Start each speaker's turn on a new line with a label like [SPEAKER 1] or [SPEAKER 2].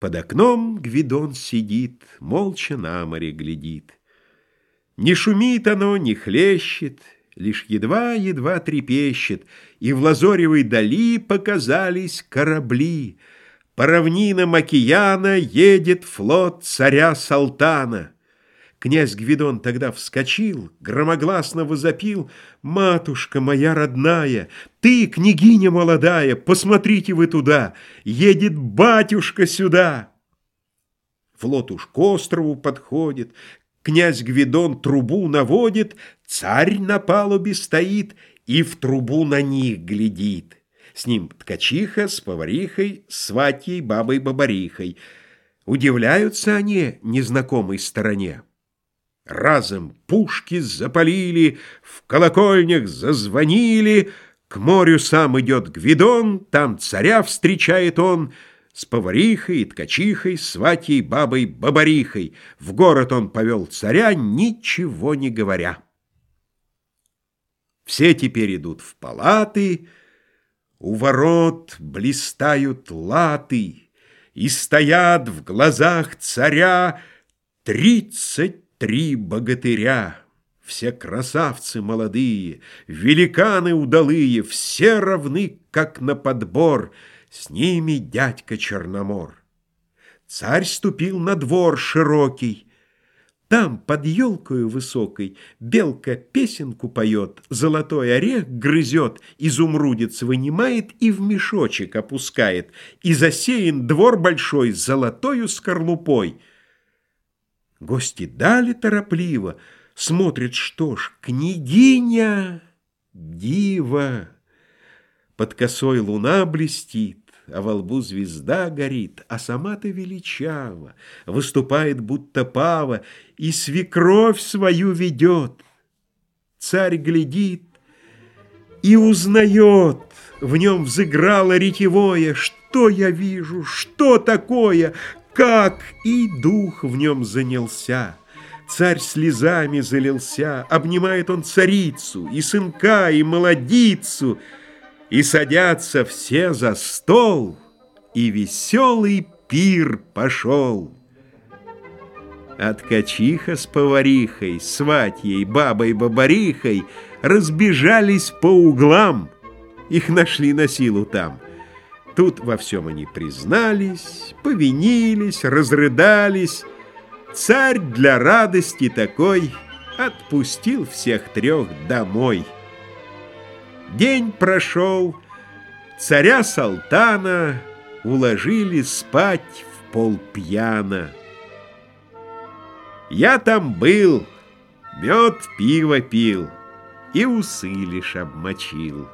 [SPEAKER 1] Под окном Гвидон сидит, молча на море глядит. Не шумит оно, не хлещет, лишь едва-едва трепещет, И в лазоревой дали показались корабли. По равнинам океана едет флот царя Салтана — Князь Гвидон тогда вскочил, громогласно возопил, «Матушка моя родная, ты, княгиня молодая, посмотрите вы туда, едет батюшка сюда!» Флот уж к острову подходит, князь Гвидон трубу наводит, царь на палубе стоит и в трубу на них глядит. С ним ткачиха с поварихой, сватьей, бабой-бабарихой. Удивляются они незнакомой стороне. Разом пушки запалили, в колокольнях зазвонили, К морю сам идет Гвидон, там царя встречает он С поварихой, ткачихой, сватьей, бабой, бабарихой. В город он повел царя, ничего не говоря. Все теперь идут в палаты, У ворот блистают латы, И стоят в глазах царя тридцать Три богатыря, все красавцы молодые, Великаны удалые, все равны, как на подбор, С ними дядька Черномор. Царь ступил на двор широкий, Там, под елкою высокой, Белка песенку поет, Золотой орех грызет, Изумрудец вынимает И в мешочек опускает, И засеян двор большой Золотою скорлупой — Гости дали торопливо, смотрят, что ж, княгиня дива. Под косой луна блестит, а во лбу звезда горит, а сама-то величава, выступает будто пава и свекровь свою ведет. Царь глядит и узнает, в нем взыграло ретевое, что я вижу, что такое, как и дух в нем занялся. Царь слезами залился, обнимает он царицу, и сынка, и молодицу, и садятся все за стол, и веселый пир пошел. А ткачиха с поварихой, сватьей, бабой-бабарихой разбежались по углам, их нашли на силу там — Тут во всем они признались, повинились, разрыдались. Царь для радости такой отпустил всех трех домой. День прошел, царя Салтана уложили спать в пол пьяна. Я там был, мед пиво пил и усы лишь обмочил.